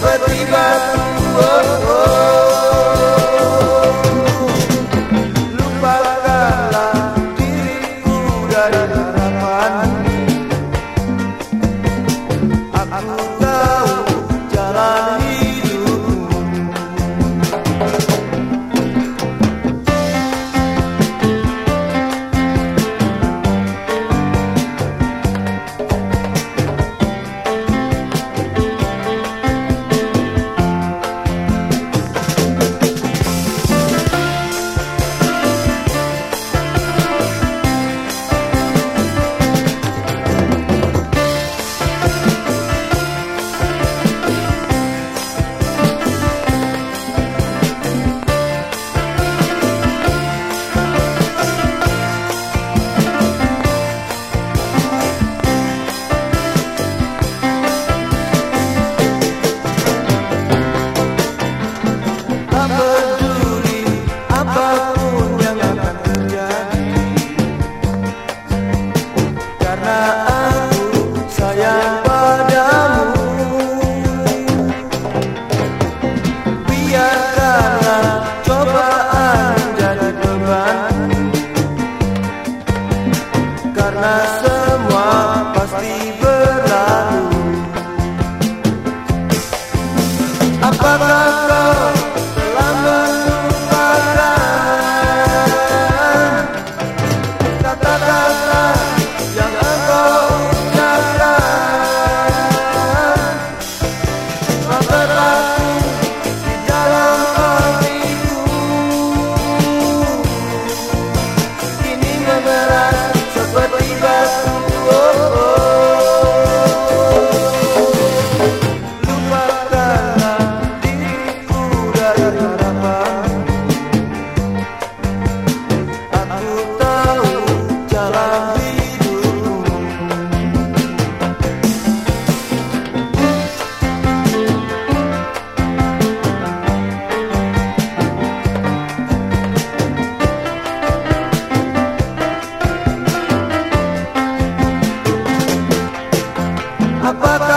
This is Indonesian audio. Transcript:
But we. Oh, oh. karena semua pasti berlalu. Apakah pata.